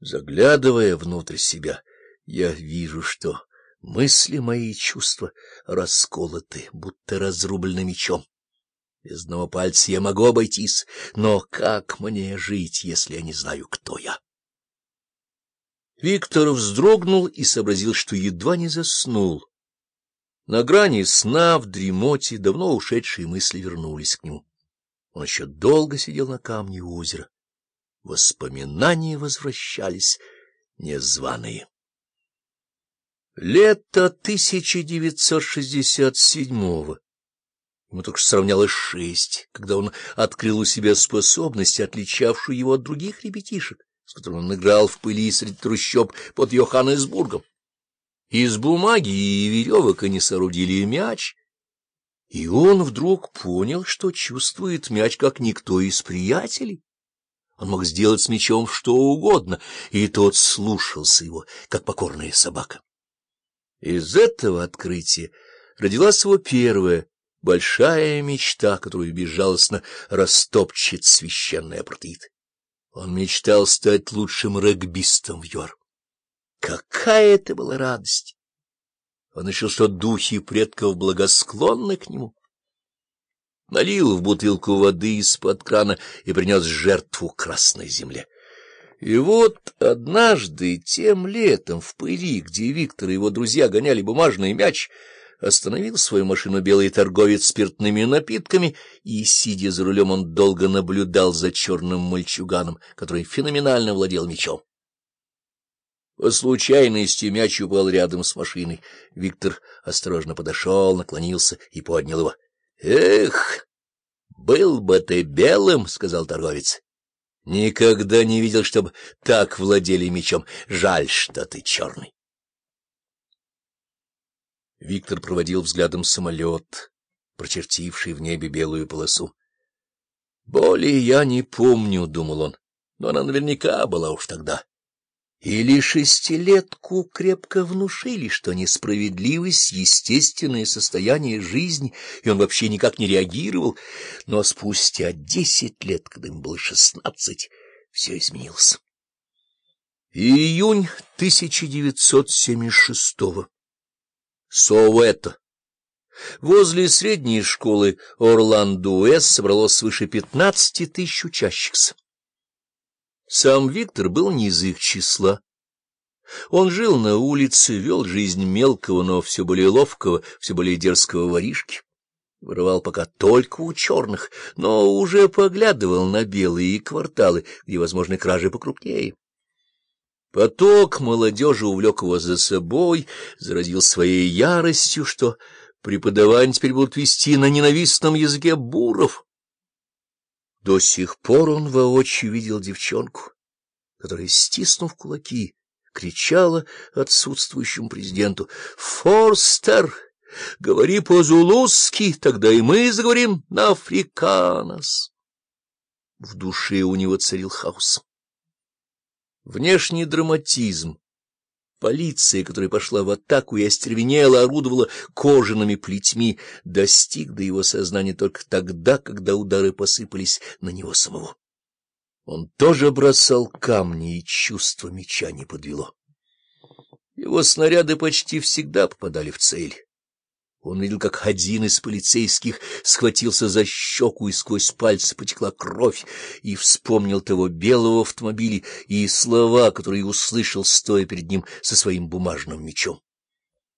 Заглядывая внутрь себя, я вижу, что мысли мои и чувства расколоты, будто разрублены мечом. Без одного пальца я могу обойтись, но как мне жить, если я не знаю, кто я? Виктор вздрогнул и сообразил, что едва не заснул. На грани сна, в дремоте, давно ушедшие мысли вернулись к нему. Он еще долго сидел на камне у озера. Воспоминания возвращались незваные. Лето 1967-го. Ему только что сравнялось шесть, когда он открыл у себя способность, отличавшую его от других ребятишек, с которыми он играл в пыли среди трущоб под Йоханнесбургом. Из бумаги и веревок они соорудили мяч, и он вдруг понял, что чувствует мяч, как никто из приятелей. Он мог сделать с мечом что угодно, и тот слушался его, как покорная собака. Из этого открытия родилась его первая большая мечта, которую безжалостно растопчет священный апартеид. Он мечтал стать лучшим регбистом в Йор. Какая это была радость! Он решил, что духи предков благосклонны к нему налил в бутылку воды из-под крана и принес жертву красной земле. И вот однажды, тем летом, в пыли, где Виктор и его друзья гоняли бумажный мяч, остановил свою машину белый торговец спиртными напитками, и, сидя за рулем, он долго наблюдал за черным мальчуганом, который феноменально владел мячом. По случайности мяч упал рядом с машиной. Виктор осторожно подошел, наклонился и поднял его. — Эх, был бы ты белым, — сказал торговец. — Никогда не видел, чтобы так владели мечом. Жаль, что ты черный. Виктор проводил взглядом самолет, прочертивший в небе белую полосу. — Боли я не помню, — думал он, — но она наверняка была уж тогда. Или шестилетку крепко внушили, что несправедливость — естественное состояние жизни, и он вообще никак не реагировал. Но спустя десять лет, когда ему было шестнадцать, все изменилось. Июнь 1976-го. Соуэто. Возле средней школы Орландо-Уэс собралось свыше пятнадцати тысяч учащихся. Сам Виктор был не из их числа. Он жил на улице, вел жизнь мелкого, но все более ловкого, все более дерзкого воришки. Воровал пока только у черных, но уже поглядывал на белые кварталы, где возможны кражи покрупнее. Поток молодежи увлек его за собой, заразил своей яростью, что преподавание теперь будут вести на ненавистном языке буров. До сих пор он воочию видел девчонку, которая, стиснув кулаки, кричала отсутствующему президенту «Форстер, говори по-зулузски, тогда и мы заговорим на африканос». В душе у него царил хаос. Внешний драматизм Полиция, которая пошла в атаку и остервенела, орудовала кожаными плетьми, достиг до его сознания только тогда, когда удары посыпались на него самого. Он тоже бросал камни, и чувство меча не подвело. Его снаряды почти всегда попадали в цель. Он видел, как один из полицейских схватился за щеку, и сквозь пальцы потекла кровь, и вспомнил того белого автомобиля и слова, которые услышал, стоя перед ним со своим бумажным мечом.